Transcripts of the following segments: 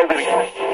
I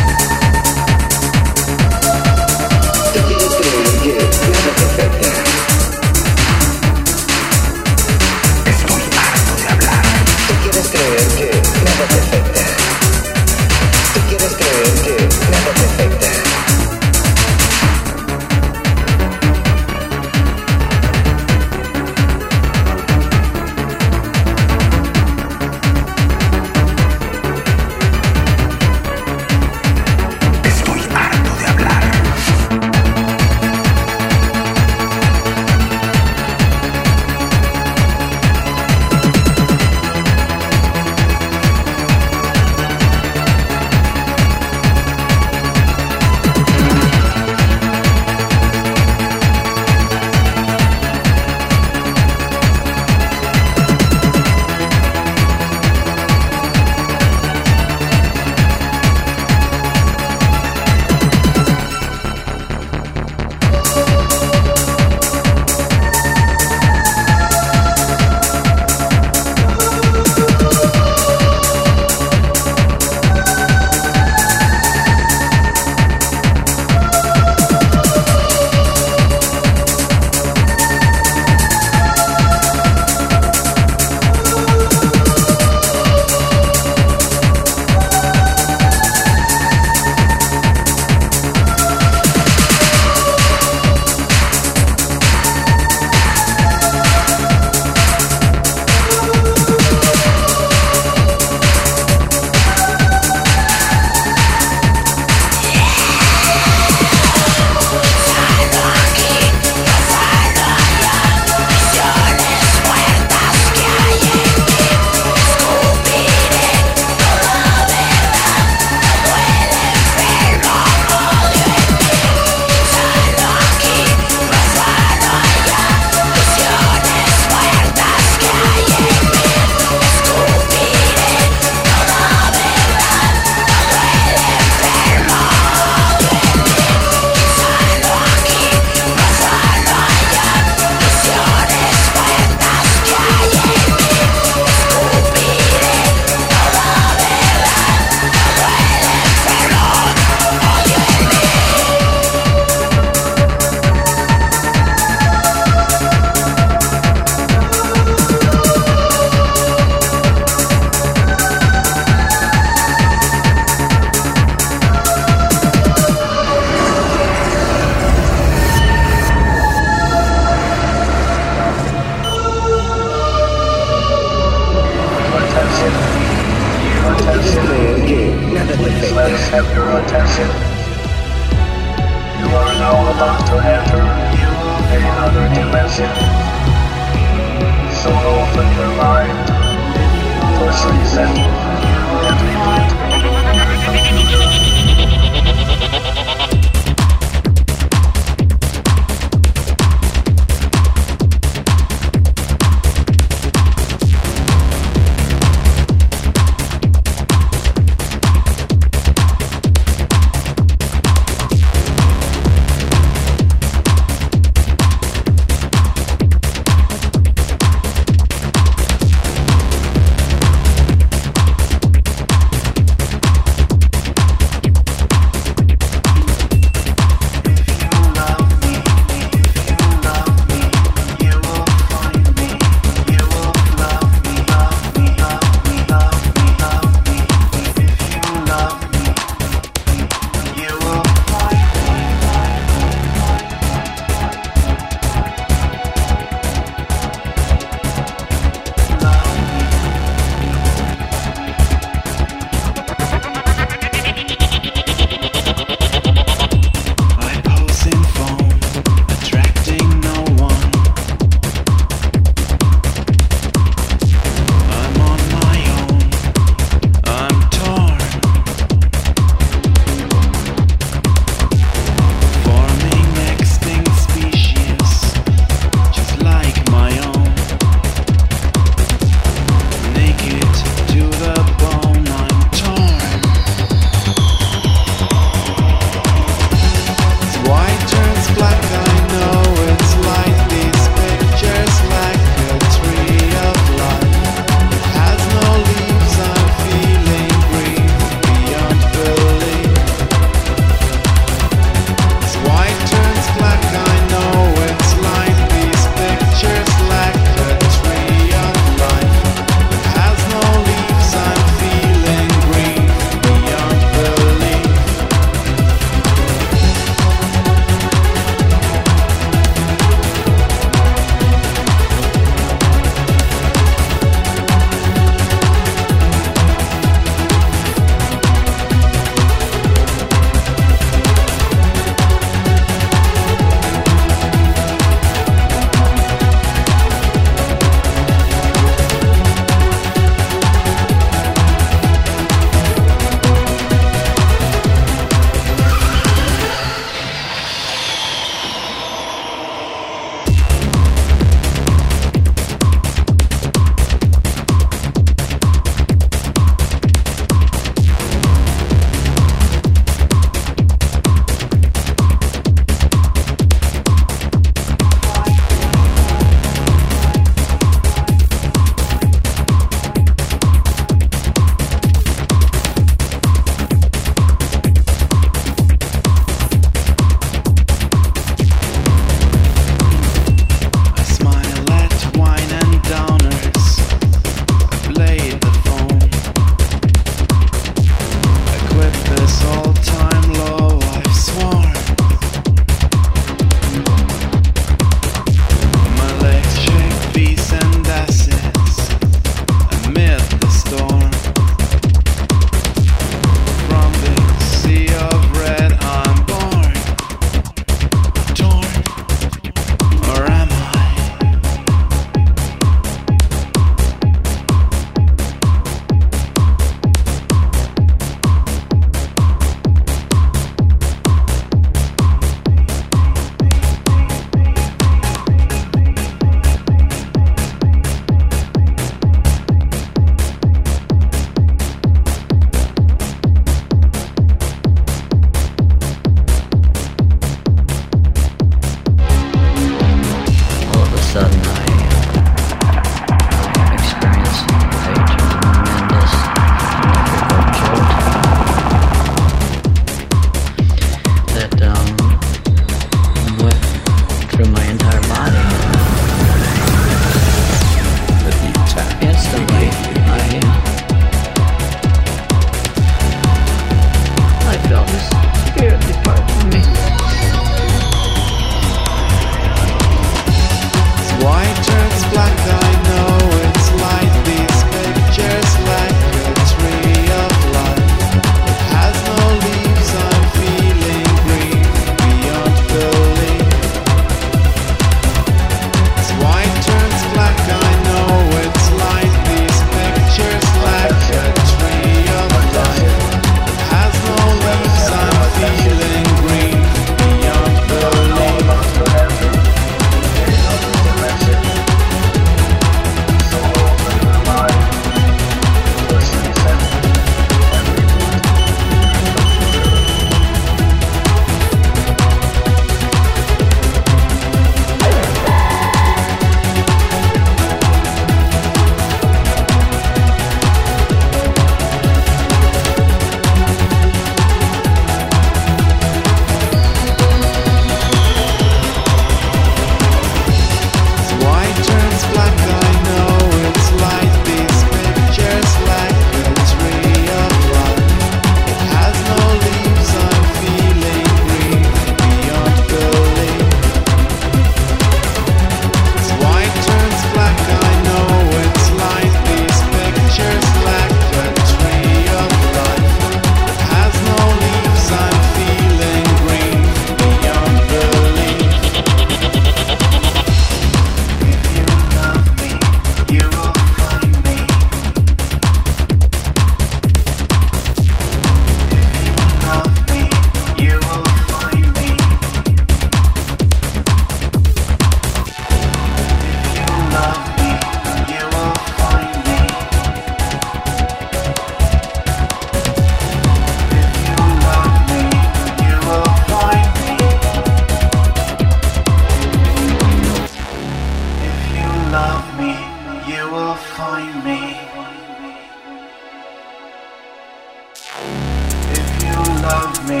love me,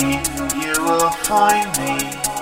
you will find me.